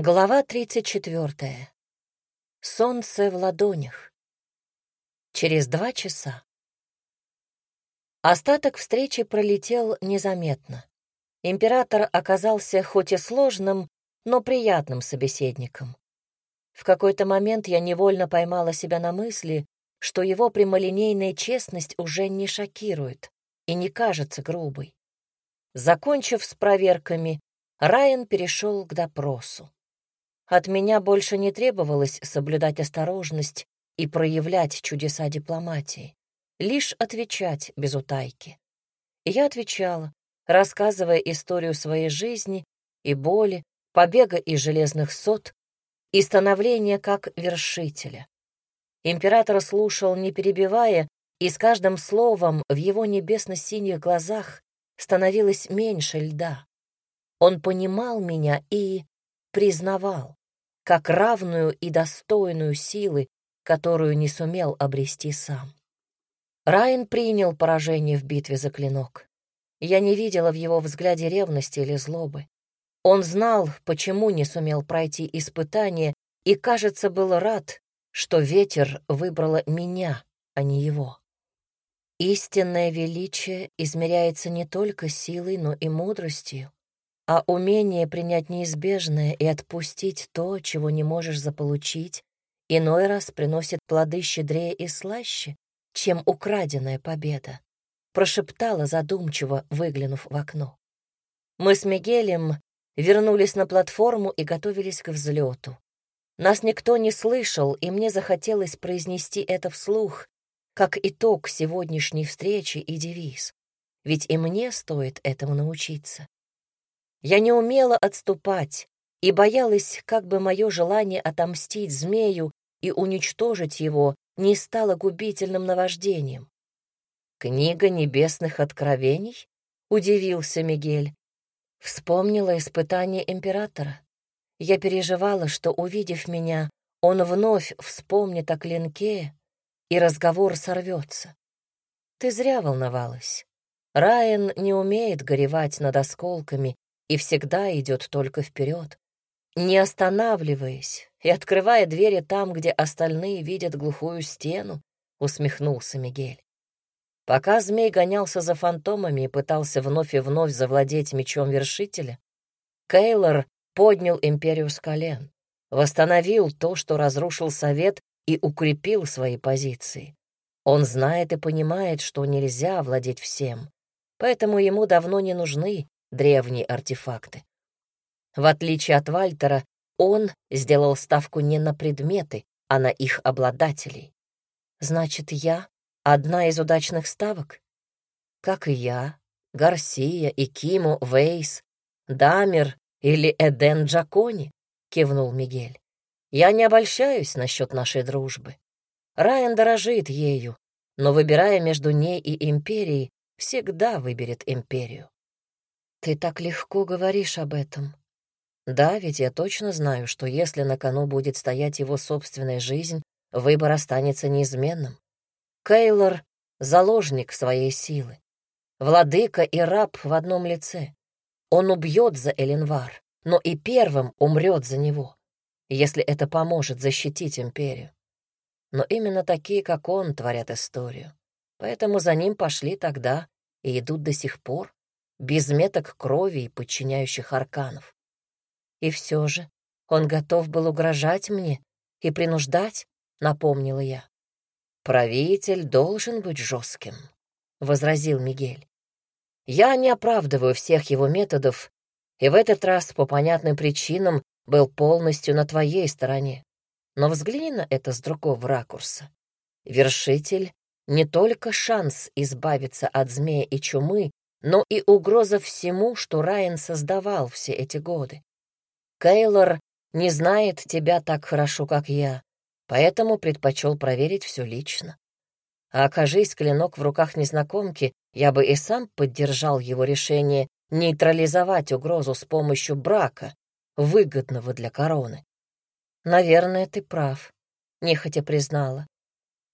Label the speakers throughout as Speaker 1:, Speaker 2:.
Speaker 1: Глава 34. Солнце в ладонях. Через два часа. Остаток встречи пролетел незаметно. Император оказался хоть и сложным, но приятным собеседником. В какой-то момент я невольно поймала себя на мысли, что его прямолинейная честность уже не шокирует и не кажется грубой. Закончив с проверками, Райан перешел к допросу. От меня больше не требовалось соблюдать осторожность и проявлять чудеса дипломатии, лишь отвечать без утайки. Я отвечала, рассказывая историю своей жизни и боли, побега из железных сот и становления как вершителя. Император слушал, не перебивая, и с каждым словом в его небесно-синих глазах становилось меньше льда. Он понимал меня и признавал как равную и достойную силы, которую не сумел обрести сам. Райан принял поражение в битве за клинок. Я не видела в его взгляде ревности или злобы. Он знал, почему не сумел пройти испытание, и, кажется, был рад, что ветер выбрала меня, а не его. Истинное величие измеряется не только силой, но и мудростью а умение принять неизбежное и отпустить то, чего не можешь заполучить, иной раз приносит плоды щедрее и слаще, чем украденная победа, прошептала задумчиво, выглянув в окно. Мы с Мигелем вернулись на платформу и готовились к взлету. Нас никто не слышал, и мне захотелось произнести это вслух, как итог сегодняшней встречи и девиз. Ведь и мне стоит этому научиться. Я не умела отступать и боялась, как бы мое желание отомстить змею и уничтожить его не стало губительным наваждением. «Книга небесных откровений?» — удивился Мигель. Вспомнила испытание императора. Я переживала, что, увидев меня, он вновь вспомнит о клинке, и разговор сорвется. Ты зря волновалась. Райан не умеет горевать над осколками и всегда идет только вперед, не останавливаясь и открывая двери там, где остальные видят глухую стену, усмехнулся Мигель. Пока змей гонялся за фантомами и пытался вновь и вновь завладеть мечом вершителя, Кейлор поднял империю с колен, восстановил то, что разрушил совет и укрепил свои позиции. Он знает и понимает, что нельзя владеть всем, поэтому ему давно не нужны древние артефакты. В отличие от Вальтера, он сделал ставку не на предметы, а на их обладателей. Значит, я одна из удачных ставок? Как и я, Гарсия и Киму Вейс, Дамер или Эден Джакони, кивнул Мигель. Я не обольщаюсь насчет нашей дружбы. Райан дорожит ею, но, выбирая между ней и империей, всегда выберет империю. Ты так легко говоришь об этом. Да, ведь я точно знаю, что если на кону будет стоять его собственная жизнь, выбор останется неизменным. Кейлор — заложник своей силы. Владыка и раб в одном лице. Он убьет за Эленвар, но и первым умрет за него, если это поможет защитить империю. Но именно такие, как он, творят историю. Поэтому за ним пошли тогда и идут до сих пор без меток крови и подчиняющих арканов. И все же он готов был угрожать мне и принуждать, напомнила я. «Правитель должен быть жестким», — возразил Мигель. «Я не оправдываю всех его методов, и в этот раз по понятным причинам был полностью на твоей стороне. Но взгляни на это с другого ракурса. Вершитель — не только шанс избавиться от змея и чумы, но и угроза всему, что Райан создавал все эти годы. Кейлор не знает тебя так хорошо, как я, поэтому предпочел проверить все лично. А окажись клинок в руках незнакомки, я бы и сам поддержал его решение нейтрализовать угрозу с помощью брака, выгодного для короны. Наверное, ты прав, нехотя признала.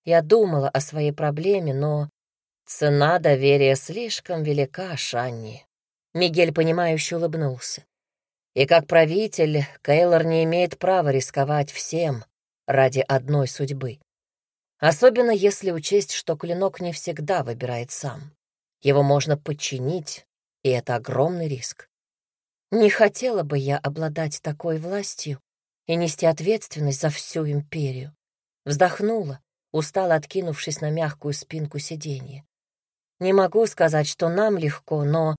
Speaker 1: Я думала о своей проблеме, но Цена доверия слишком велика, Шанни. Мигель, понимающе улыбнулся. И как правитель, Кейлор не имеет права рисковать всем ради одной судьбы. Особенно если учесть, что клинок не всегда выбирает сам. Его можно подчинить, и это огромный риск. Не хотела бы я обладать такой властью и нести ответственность за всю империю. Вздохнула, устало откинувшись на мягкую спинку сиденья. Не могу сказать, что нам легко, но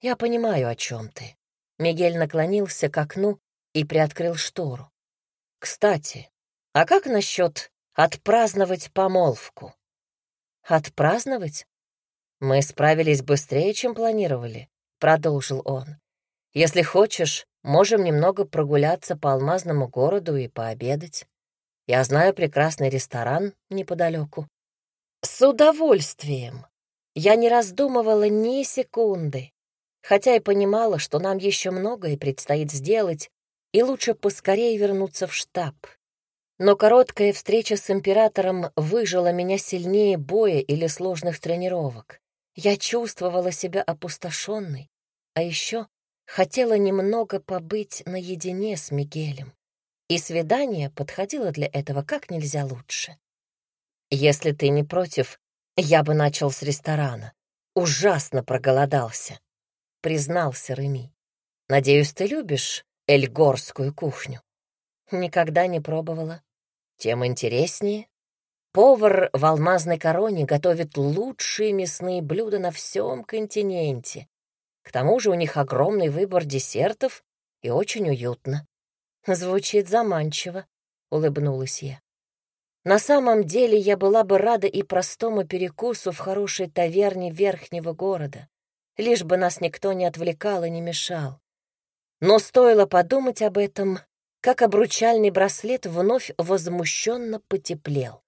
Speaker 1: я понимаю, о чем ты. Мигель наклонился к окну и приоткрыл штору. «Кстати, а как насчет отпраздновать помолвку?» «Отпраздновать? Мы справились быстрее, чем планировали», — продолжил он. «Если хочешь, можем немного прогуляться по алмазному городу и пообедать. Я знаю прекрасный ресторан неподалеку». «С удовольствием!» Я не раздумывала ни секунды хотя и понимала, что нам еще многое предстоит сделать, и лучше поскорее вернуться в штаб. Но короткая встреча с императором выжила меня сильнее боя или сложных тренировок. Я чувствовала себя опустошенной, а еще хотела немного побыть наедине с Мигелем. И свидание подходило для этого как нельзя лучше. Если ты не против, я бы начал с ресторана. Ужасно проголодался признался Реми. «Надеюсь, ты любишь эльгорскую кухню?» «Никогда не пробовала. Тем интереснее. Повар в алмазной короне готовит лучшие мясные блюда на всем континенте. К тому же у них огромный выбор десертов и очень уютно. Звучит заманчиво, — улыбнулась я. На самом деле я была бы рада и простому перекусу в хорошей таверне верхнего города лишь бы нас никто не отвлекал и не мешал. Но стоило подумать об этом, как обручальный браслет вновь возмущенно потеплел.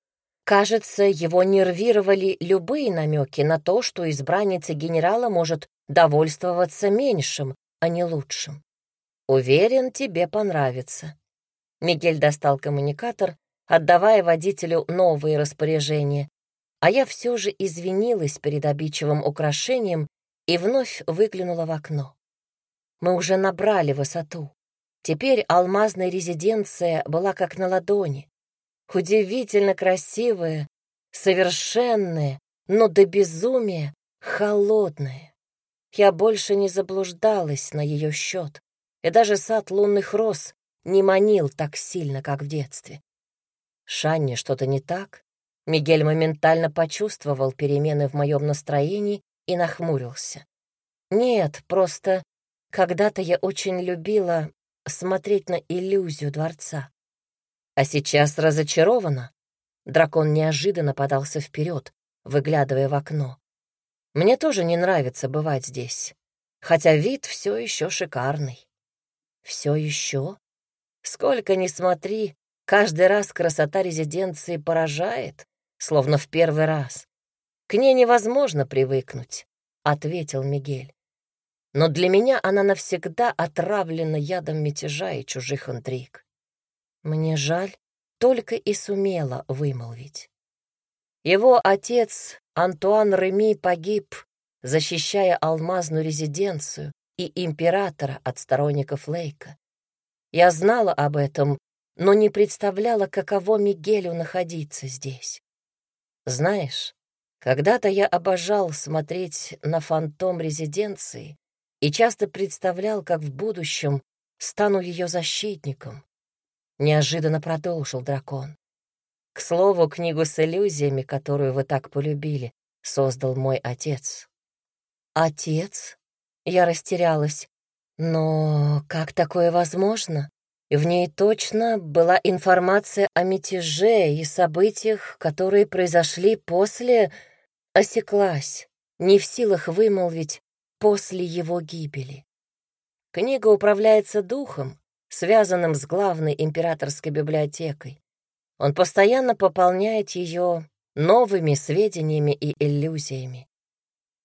Speaker 1: Кажется, его нервировали любые намеки на то, что избранница генерала может довольствоваться меньшим, а не лучшим. Уверен, тебе понравится. Мигель достал коммуникатор, отдавая водителю новые распоряжения, а я все же извинилась перед обидчивым украшением и вновь выглянула в окно. Мы уже набрали высоту. Теперь алмазная резиденция была как на ладони. Удивительно красивая, совершенная, но до безумия холодная. Я больше не заблуждалась на ее счет, и даже сад лунных роз не манил так сильно, как в детстве. Шанне что-то не так? Мигель моментально почувствовал перемены в моем настроении и нахмурился. «Нет, просто когда-то я очень любила смотреть на иллюзию дворца. А сейчас разочарована?» Дракон неожиданно подался вперед, выглядывая в окно. «Мне тоже не нравится бывать здесь, хотя вид все еще шикарный». «Все еще? Сколько ни смотри, каждый раз красота резиденции поражает, словно в первый раз. К ней невозможно привыкнуть, — ответил Мигель. Но для меня она навсегда отравлена ядом мятежа и чужих интриг. Мне жаль, только и сумела вымолвить. Его отец, Антуан Реми, погиб, защищая алмазную резиденцию и императора от сторонников Лейка. Я знала об этом, но не представляла, каково Мигелю находиться здесь. Знаешь, когда-то я обожал смотреть на фантом резиденции и часто представлял, как в будущем стану ее защитником. Неожиданно продолжил дракон. К слову, книгу с иллюзиями, которую вы так полюбили, создал мой отец. Отец? Я растерялась. Но как такое возможно? В ней точно была информация о мятеже и событиях, которые произошли после... Осеклась, не в силах вымолвить после его гибели. Книга управляется духом, связанным с главной императорской библиотекой. Он постоянно пополняет ее новыми сведениями и иллюзиями.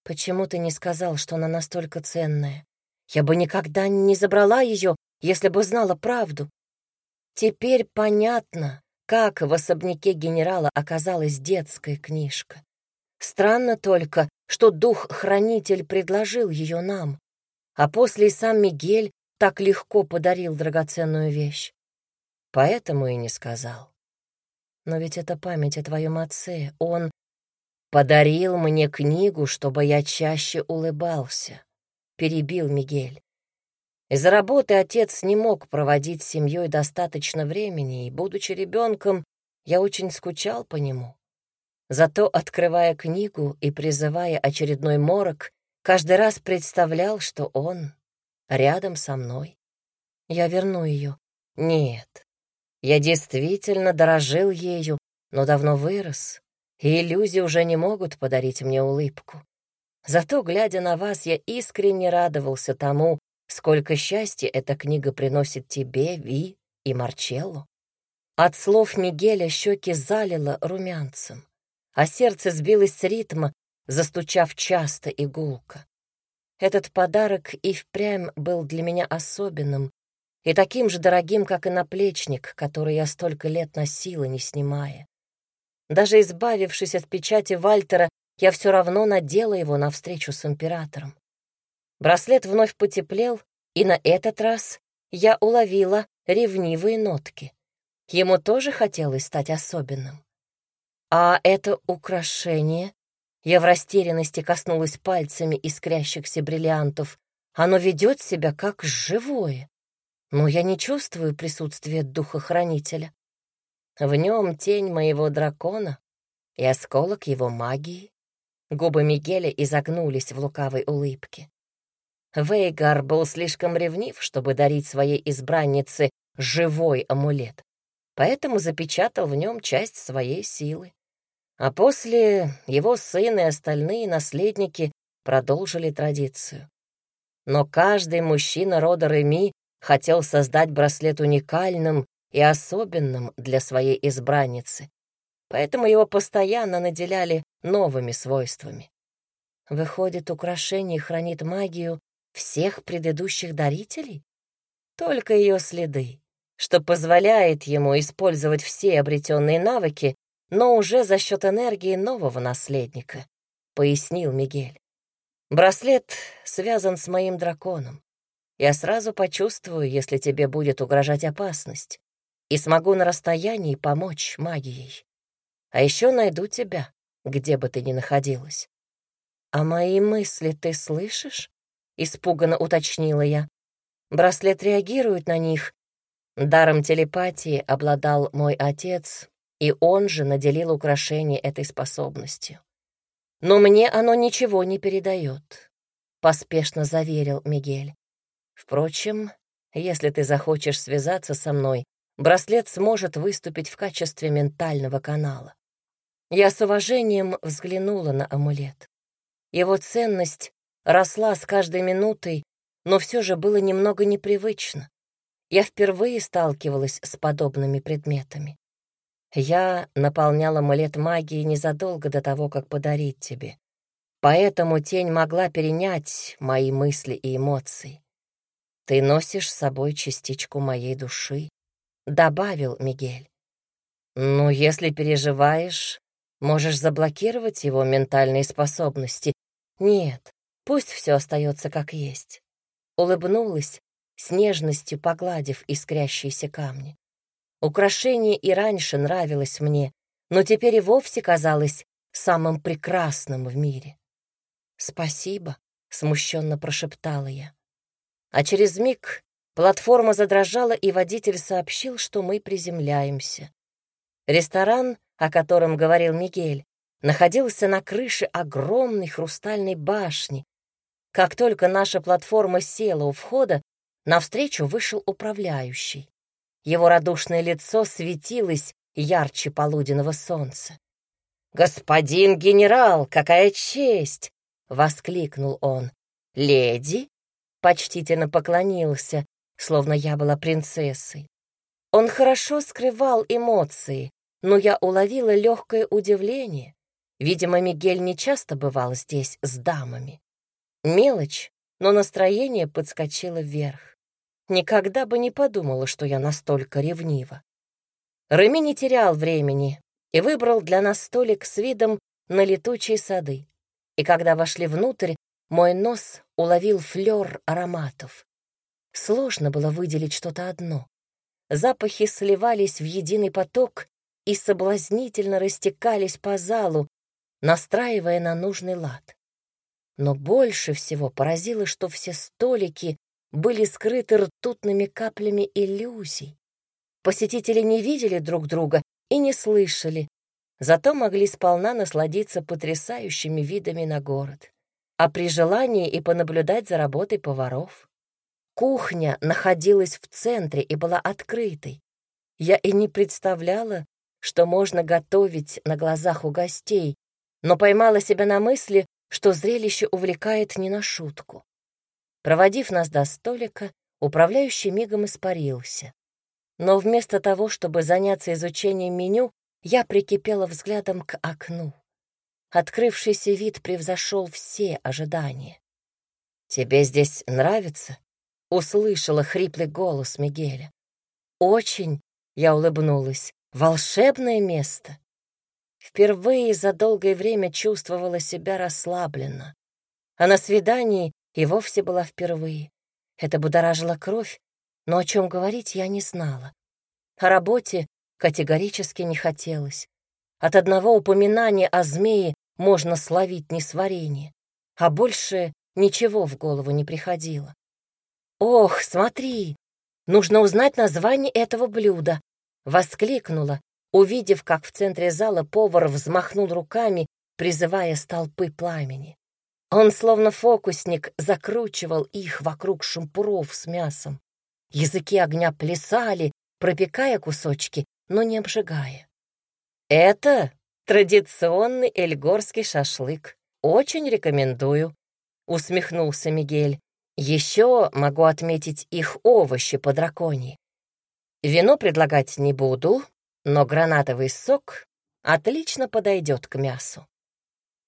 Speaker 1: Почему ты не сказал, что она настолько ценная? Я бы никогда не забрала ее если бы знала правду. Теперь понятно, как в особняке генерала оказалась детская книжка. Странно только, что дух-хранитель предложил ее нам, а после сам Мигель так легко подарил драгоценную вещь. Поэтому и не сказал. Но ведь это память о твоем отце. Он подарил мне книгу, чтобы я чаще улыбался, — перебил Мигель. Из-за работы отец не мог проводить с семьей достаточно времени, и, будучи ребенком, я очень скучал по нему. Зато, открывая книгу и призывая очередной морок, каждый раз представлял, что он рядом со мной. Я верну ее. Нет, я действительно дорожил ею, но давно вырос, и иллюзии уже не могут подарить мне улыбку. Зато, глядя на вас, я искренне радовался тому, сколько счастья эта книга приносит тебе, Ви и Марчелло. От слов Мигеля щеки залило румянцем, а сердце сбилось с ритма, застучав часто и. Этот подарок и впрямь был для меня особенным, и таким же дорогим, как и наплечник, который я столько лет носила, не снимая. Даже избавившись от печати Вальтера, я все равно надела его навстречу с императором. Браслет вновь потеплел, и на этот раз я уловила ревнивые нотки. Ему тоже хотелось стать особенным. А это украшение... Я в растерянности коснулась пальцами искрящихся бриллиантов. Оно ведет себя как живое но я не чувствую присутствия духохранителя. В нем тень моего дракона и осколок его магии. Губы Мигеля изогнулись в лукавой улыбке. Вейгар был слишком ревнив, чтобы дарить своей избраннице живой амулет, поэтому запечатал в нем часть своей силы. А после его сын и остальные наследники продолжили традицию. Но каждый мужчина рода Реми хотел создать браслет уникальным и особенным для своей избранницы, поэтому его постоянно наделяли новыми свойствами. Выходит, украшение хранит магию всех предыдущих дарителей? Только ее следы, что позволяет ему использовать все обретенные навыки, но уже за счет энергии нового наследника, — пояснил Мигель. Браслет связан с моим драконом. Я сразу почувствую, если тебе будет угрожать опасность, и смогу на расстоянии помочь магией. А еще найду тебя, где бы ты ни находилась. «А мои мысли ты слышишь?» — испуганно уточнила я. «Браслет реагирует на них». Даром телепатии обладал мой отец, и он же наделил украшение этой способностью. «Но мне оно ничего не передает», — поспешно заверил Мигель. Впрочем, если ты захочешь связаться со мной, браслет сможет выступить в качестве ментального канала. Я с уважением взглянула на амулет. Его ценность росла с каждой минутой, но все же было немного непривычно. Я впервые сталкивалась с подобными предметами. Я наполняла амулет магией незадолго до того, как подарить тебе. Поэтому тень могла перенять мои мысли и эмоции. «Ты носишь с собой частичку моей души», — добавил Мигель. «Ну, если переживаешь, можешь заблокировать его ментальные способности. Нет, пусть все остается как есть». Улыбнулась, с нежностью погладив искрящиеся камни. Украшение и раньше нравилось мне, но теперь и вовсе казалось самым прекрасным в мире. «Спасибо», — смущенно прошептала я. А через миг платформа задрожала, и водитель сообщил, что мы приземляемся. Ресторан, о котором говорил Мигель, находился на крыше огромной хрустальной башни. Как только наша платформа села у входа, навстречу вышел управляющий. Его радушное лицо светилось ярче полуденного солнца. «Господин генерал, какая честь!» — воскликнул он. «Леди, почтительно поклонился, словно я была принцессой. Он хорошо скрывал эмоции, но я уловила легкое удивление. Видимо, Мигель не часто бывал здесь с дамами. Мелочь, но настроение подскочило вверх. Никогда бы не подумала, что я настолько ревнива. Реми не терял времени и выбрал для нас столик с видом на летучие сады. И когда вошли внутрь, мой нос уловил флёр ароматов. Сложно было выделить что-то одно. Запахи сливались в единый поток и соблазнительно растекались по залу, настраивая на нужный лад. Но больше всего поразило, что все столики были скрыты ртутными каплями иллюзий. Посетители не видели друг друга и не слышали, зато могли сполна насладиться потрясающими видами на город, а при желании и понаблюдать за работой поваров. Кухня находилась в центре и была открытой. Я и не представляла, что можно готовить на глазах у гостей, но поймала себя на мысли, что зрелище увлекает не на шутку. Проводив нас до столика, управляющий мигом испарился. Но вместо того, чтобы заняться изучением меню, я прикипела взглядом к окну. Открывшийся вид превзошел все ожидания. «Тебе здесь нравится?» — услышала хриплый голос Мигеля. «Очень», — я улыбнулась, — «волшебное место». Впервые за долгое время чувствовала себя расслабленно. А на свидании и вовсе была впервые. Это будоражило кровь, но о чем говорить я не знала. О работе категорически не хотелось. От одного упоминания о змее можно словить несварение, а больше ничего в голову не приходило. «Ох, смотри! Нужно узнать название этого блюда!» — воскликнула, увидев, как в центре зала повар взмахнул руками, призывая столпы пламени. Он, словно фокусник, закручивал их вокруг шампуров с мясом. Языки огня плясали, пропекая кусочки, но не обжигая. «Это традиционный эльгорский шашлык. Очень рекомендую», — усмехнулся Мигель. «Еще могу отметить их овощи по драконии. Вино предлагать не буду, но гранатовый сок отлично подойдет к мясу.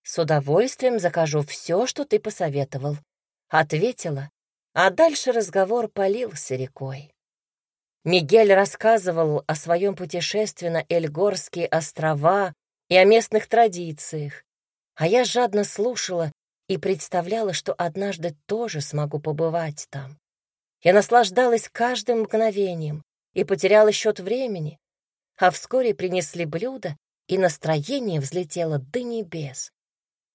Speaker 1: С удовольствием закажу все, что ты посоветовал, ответила, а дальше разговор полился рекой. Мигель рассказывал о своем путешествии на Эльгорские острова и о местных традициях, а я жадно слушала и представляла, что однажды тоже смогу побывать там. Я наслаждалась каждым мгновением и потеряла счет времени, а вскоре принесли блюдо, и настроение взлетело до небес.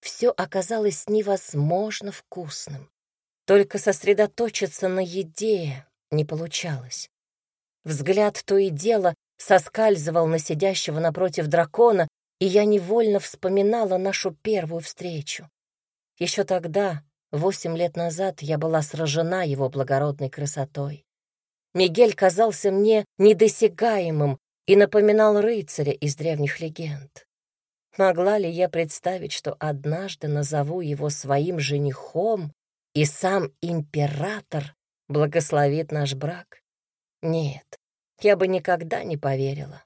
Speaker 1: Все оказалось невозможно вкусным. Только сосредоточиться на еде не получалось. Взгляд то и дело соскальзывал на сидящего напротив дракона, и я невольно вспоминала нашу первую встречу. Еще тогда, восемь лет назад, я была сражена его благородной красотой. Мигель казался мне недосягаемым и напоминал рыцаря из древних легенд. Могла ли я представить, что однажды назову его своим женихом, и сам император благословит наш брак? Нет, я бы никогда не поверила.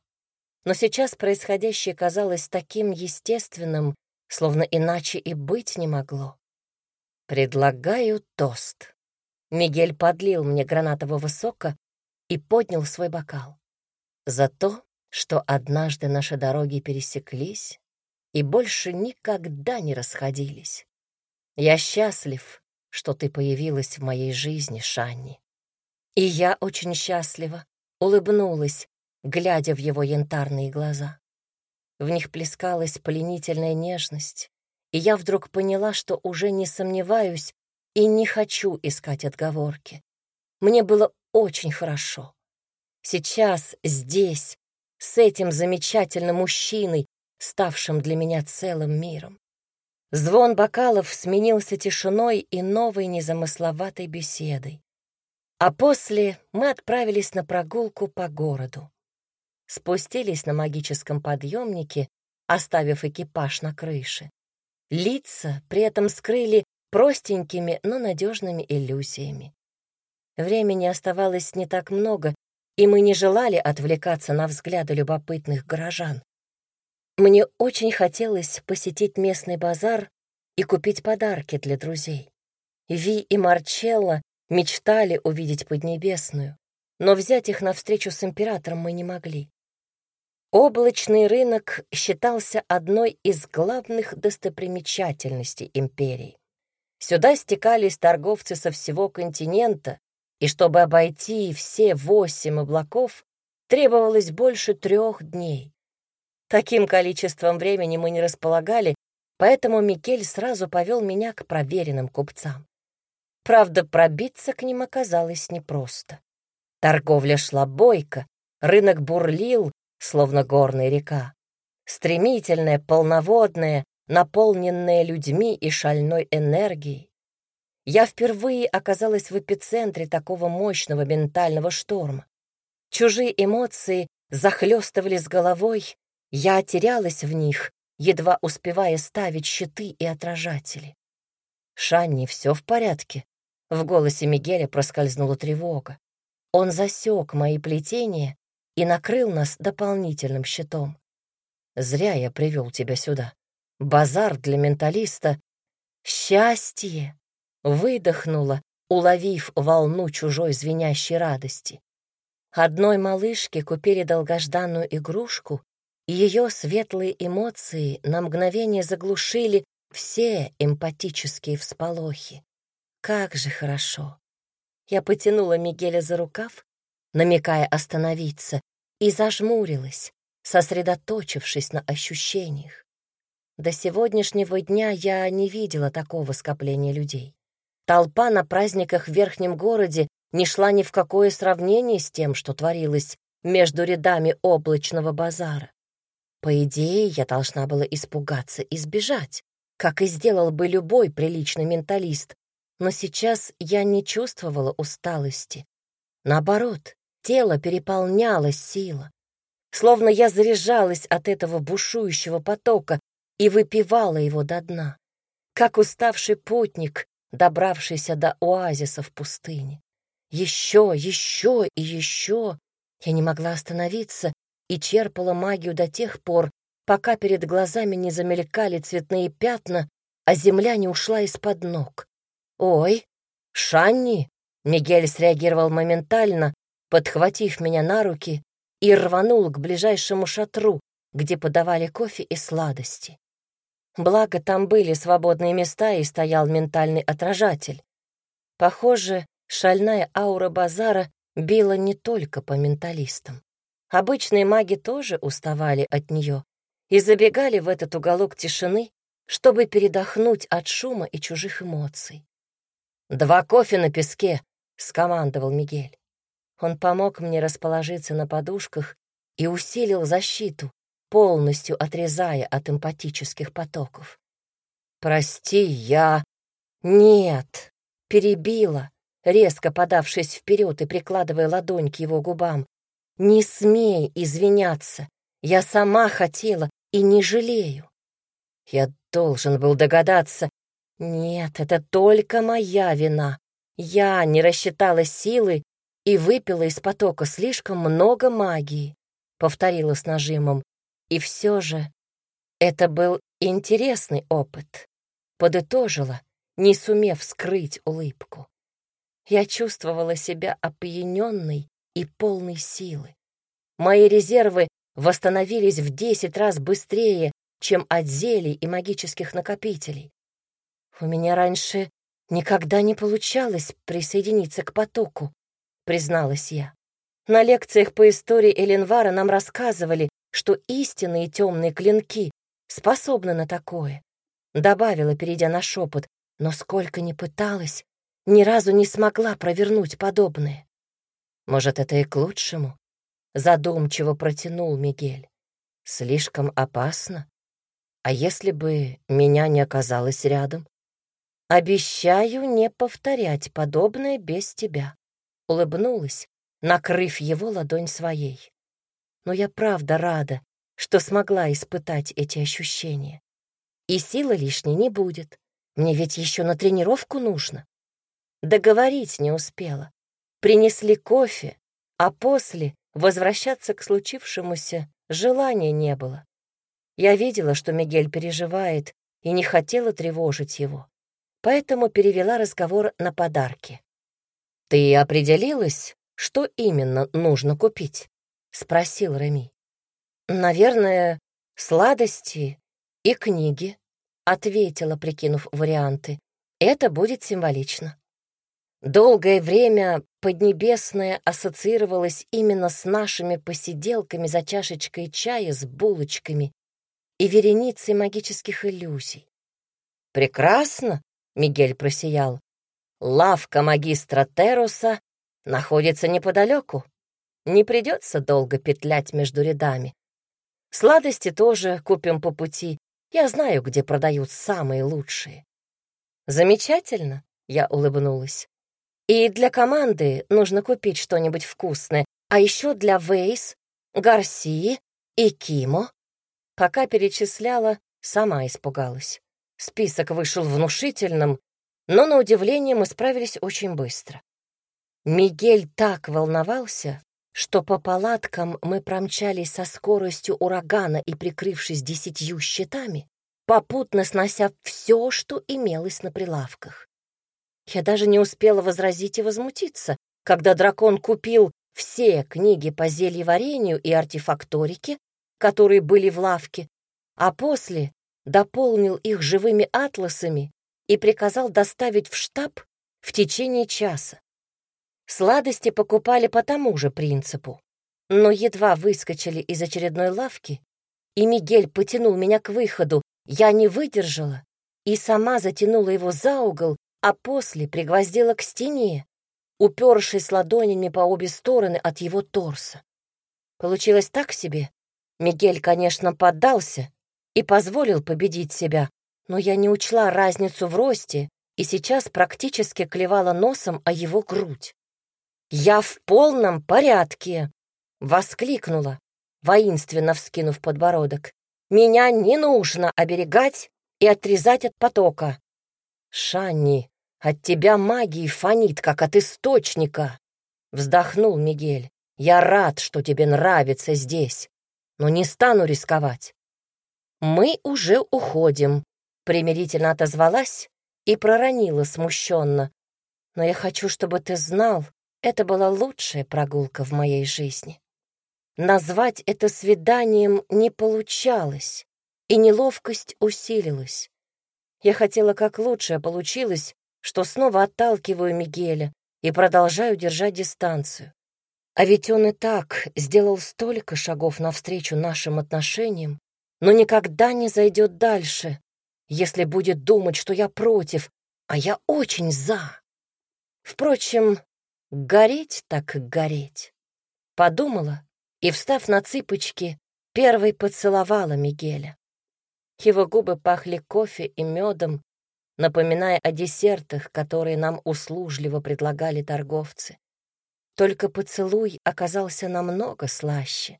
Speaker 1: Но сейчас происходящее казалось таким естественным, словно иначе и быть не могло. «Предлагаю тост». Мигель подлил мне гранатового сока и поднял свой бокал за то, что однажды наши дороги пересеклись и больше никогда не расходились. Я счастлив, что ты появилась в моей жизни, Шанни. И я очень счастлива, улыбнулась, глядя в его янтарные глаза. В них плескалась пленительная нежность, и я вдруг поняла, что уже не сомневаюсь и не хочу искать отговорки. Мне было очень хорошо. Сейчас, здесь, с этим замечательным мужчиной, ставшим для меня целым миром. Звон бокалов сменился тишиной и новой незамысловатой беседой. А после мы отправились на прогулку по городу. Спустились на магическом подъемнике, оставив экипаж на крыше. Лица при этом скрыли простенькими, но надежными иллюзиями. Времени оставалось не так много, и мы не желали отвлекаться на взгляды любопытных горожан. Мне очень хотелось посетить местный базар и купить подарки для друзей. Ви и Марчелло мечтали увидеть Поднебесную, но взять их на встречу с императором мы не могли. Облачный рынок считался одной из главных достопримечательностей империи. Сюда стекались торговцы со всего континента, и чтобы обойти все восемь облаков, требовалось больше трех дней. Таким количеством времени мы не располагали, поэтому Микель сразу повел меня к проверенным купцам. Правда, пробиться к ним оказалось непросто. Торговля шла бойко, рынок бурлил, словно горная река. Стремительная, полноводная, наполненная людьми и шальной энергией. Я впервые оказалась в эпицентре такого мощного ментального шторма. Чужие эмоции захлестывали с головой, я терялась в них, едва успевая ставить щиты и отражатели. «Шанни, все в порядке?» В голосе Мигеля проскользнула тревога. Он засек мои плетения и накрыл нас дополнительным щитом. Зря я привел тебя сюда. Базар для менталиста — счастье! Выдохнула, уловив волну чужой звенящей радости. Одной малышке купили долгожданную игрушку, и ее светлые эмоции на мгновение заглушили все эмпатические всполохи. Как же хорошо! Я потянула Мигеля за рукав, намекая остановиться, и зажмурилась, сосредоточившись на ощущениях. До сегодняшнего дня я не видела такого скопления людей. Толпа на праздниках в Верхнем городе не шла ни в какое сравнение с тем, что творилось между рядами облачного базара. По идее, я должна была испугаться и сбежать, как и сделал бы любой приличный менталист, но сейчас я не чувствовала усталости. Наоборот, тело переполняло сила. Словно я заряжалась от этого бушующего потока и выпивала его до дна, как уставший путник, добравшийся до оазиса в пустыне. Еще, еще и еще. Я не могла остановиться и черпала магию до тех пор, пока перед глазами не замелькали цветные пятна, а земля не ушла из-под ног. «Ой, Шанни!» Мигель среагировал моментально, подхватив меня на руки и рванул к ближайшему шатру, где подавали кофе и сладости. Благо, там были свободные места и стоял ментальный отражатель. Похоже, шальная аура базара била не только по менталистам. Обычные маги тоже уставали от нее и забегали в этот уголок тишины, чтобы передохнуть от шума и чужих эмоций. «Два кофе на песке», — скомандовал Мигель. Он помог мне расположиться на подушках и усилил защиту, полностью отрезая от эмпатических потоков. «Прости, я...» «Нет», — перебила, резко подавшись вперед и прикладывая ладонь к его губам. «Не смей извиняться. Я сама хотела и не жалею. Я должен был догадаться, нет, это только моя вина. Я не рассчитала силы и выпила из потока слишком много магии, повторила с нажимом. И все же это был интересный опыт. Подытожила, не сумев скрыть улыбку. Я чувствовала себя опьяненной и полной силы. Мои резервы восстановились в десять раз быстрее, чем от зелий и магических накопителей. «У меня раньше никогда не получалось присоединиться к потоку», — призналась я. На лекциях по истории Эленвара нам рассказывали, что истинные темные клинки способны на такое. Добавила, перейдя на шепот, но сколько ни пыталась, ни разу не смогла провернуть подобное. Может, это и к лучшему? Задумчиво протянул Мигель. Слишком опасно. А если бы меня не оказалось рядом? «Обещаю не повторять подобное без тебя», — улыбнулась, накрыв его ладонь своей. «Но я правда рада, что смогла испытать эти ощущения. И силы лишней не будет. Мне ведь еще на тренировку нужно». Договорить не успела. Принесли кофе, а после возвращаться к случившемуся желания не было. Я видела, что Мигель переживает, и не хотела тревожить его поэтому перевела разговор на подарки. «Ты определилась, что именно нужно купить?» — спросил Реми. «Наверное, сладости и книги», — ответила, прикинув варианты. «Это будет символично». Долгое время Поднебесное ассоциировалось именно с нашими посиделками за чашечкой чая с булочками и вереницей магических иллюзий. «Прекрасно!» — Мигель просиял. «Лавка магистра Теруса находится неподалеку. Не придется долго петлять между рядами. Сладости тоже купим по пути. Я знаю, где продают самые лучшие». «Замечательно!» — я улыбнулась. «И для команды нужно купить что-нибудь вкусное, а еще для Вейс, Гарсии и Кимо». Пока перечисляла, сама испугалась. Список вышел внушительным, но, на удивление, мы справились очень быстро. Мигель так волновался, что по палаткам мы промчались со скоростью урагана и прикрывшись десятью щитами, попутно снося все, что имелось на прилавках. Я даже не успела возразить и возмутиться, когда дракон купил все книги по зельеварению и артефакторике, которые были в лавке, а после дополнил их живыми атласами и приказал доставить в штаб в течение часа. Сладости покупали по тому же принципу, но едва выскочили из очередной лавки, и Мигель потянул меня к выходу, я не выдержала и сама затянула его за угол, а после пригвоздила к стене, упершись ладонями по обе стороны от его торса. Получилось так себе. Мигель, конечно, поддался, и позволил победить себя, но я не учла разницу в росте и сейчас практически клевала носом о его грудь. «Я в полном порядке!» — воскликнула, воинственно вскинув подбородок. «Меня не нужно оберегать и отрезать от потока. Шанни, от тебя магии фонит, как от источника!» — вздохнул Мигель. «Я рад, что тебе нравится здесь, но не стану рисковать. «Мы уже уходим», — примирительно отозвалась и проронила смущенно. «Но я хочу, чтобы ты знал, это была лучшая прогулка в моей жизни. Назвать это свиданием не получалось, и неловкость усилилась. Я хотела как лучше, а получилось, что снова отталкиваю Мигеля и продолжаю держать дистанцию. А ведь он и так сделал столько шагов навстречу нашим отношениям, но никогда не зайдет дальше, если будет думать, что я против, а я очень за. Впрочем, гореть так гореть. Подумала и, встав на цыпочки, первой поцеловала Мигеля. Его губы пахли кофе и медом, напоминая о десертах, которые нам услужливо предлагали торговцы. Только поцелуй оказался намного слаще.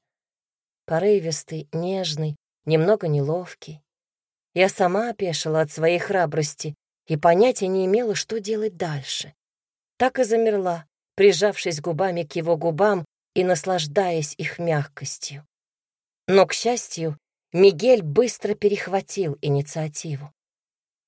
Speaker 1: Порывистый, нежный, немного неловкий. Я сама опешила от своей храбрости и понятия не имела, что делать дальше. Так и замерла, прижавшись губами к его губам и наслаждаясь их мягкостью. Но, к счастью, Мигель быстро перехватил инициативу.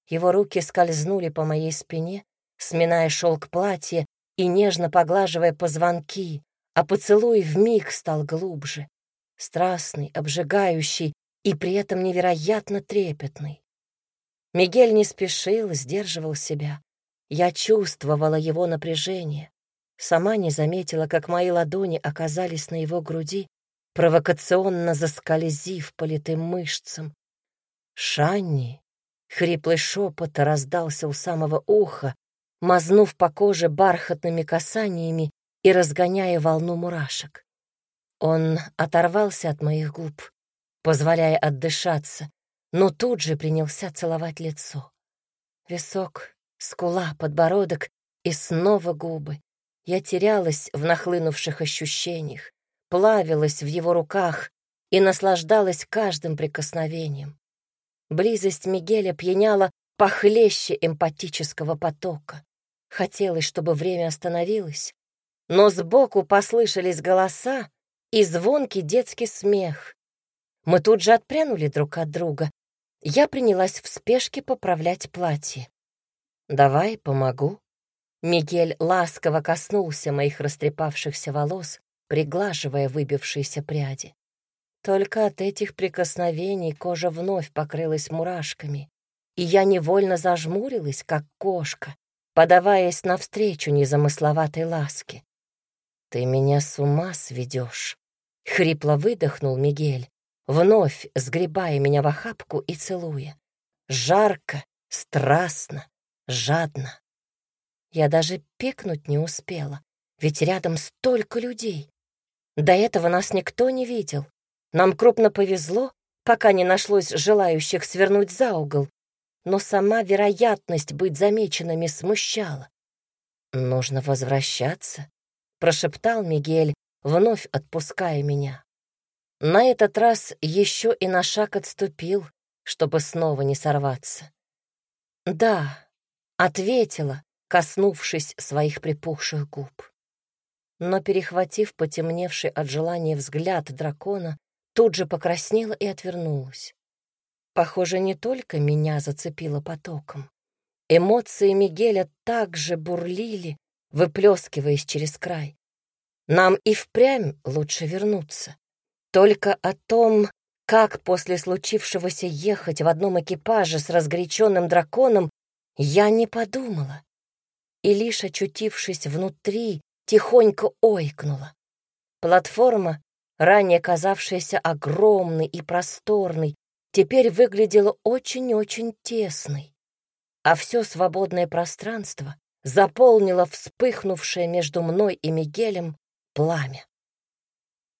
Speaker 1: Его руки скользнули по моей спине, сминая шелк платья и нежно поглаживая позвонки, а поцелуй вмиг стал глубже, страстный, обжигающий и при этом невероятно трепетный. Мигель не спешил, сдерживал себя. Я чувствовала его напряжение. Сама не заметила, как мои ладони оказались на его груди, провокационно заскользив по литым мышцам. «Шанни!» — хриплый шепот раздался у самого уха, мазнув по коже бархатными касаниями и разгоняя волну мурашек. Он оторвался от моих губ, позволяя отдышаться, но тут же принялся целовать лицо. Висок, скула, подбородок и снова губы. Я терялась в нахлынувших ощущениях, плавилась в его руках и наслаждалась каждым прикосновением. Близость Мигеля пьяняла похлеще эмпатического потока. Хотелось, чтобы время остановилось, но сбоку послышались голоса и звонкий детский смех. Мы тут же отпрянули друг от друга. Я принялась в спешке поправлять платье. «Давай, помогу». Мигель ласково коснулся моих растрепавшихся волос, приглаживая выбившиеся пряди. Только от этих прикосновений кожа вновь покрылась мурашками, и я невольно зажмурилась, как кошка, подаваясь навстречу незамысловатой ласке. «Ты меня с ума сведешь», — хрипло выдохнул Мигель, вновь сгребая меня в охапку и целуя. Жарко, страстно, жадно. Я даже пикнуть не успела, ведь рядом столько людей. До этого нас никто не видел. Нам крупно повезло, пока не нашлось желающих свернуть за угол, но сама вероятность быть замеченными смущала. «Нужно возвращаться», — прошептал Мигель, вновь отпуская меня. На этот раз еще и на шаг отступил, чтобы снова не сорваться. «Да», — ответила, коснувшись своих припухших губ. Но, перехватив потемневший от желания взгляд дракона, тут же покраснела и отвернулась. Похоже, не только меня зацепило потоком. Эмоции Мигеля также бурлили, выплескиваясь через край. Нам и впрямь лучше вернуться. Только о том, как после случившегося ехать в одном экипаже с разгоряченным драконом, я не подумала. И лишь очутившись внутри, тихонько ойкнула. Платформа, ранее казавшаяся огромной и просторной, теперь выглядела очень-очень тесной, а все свободное пространство заполнило вспыхнувшее между мной и Мигелем пламя.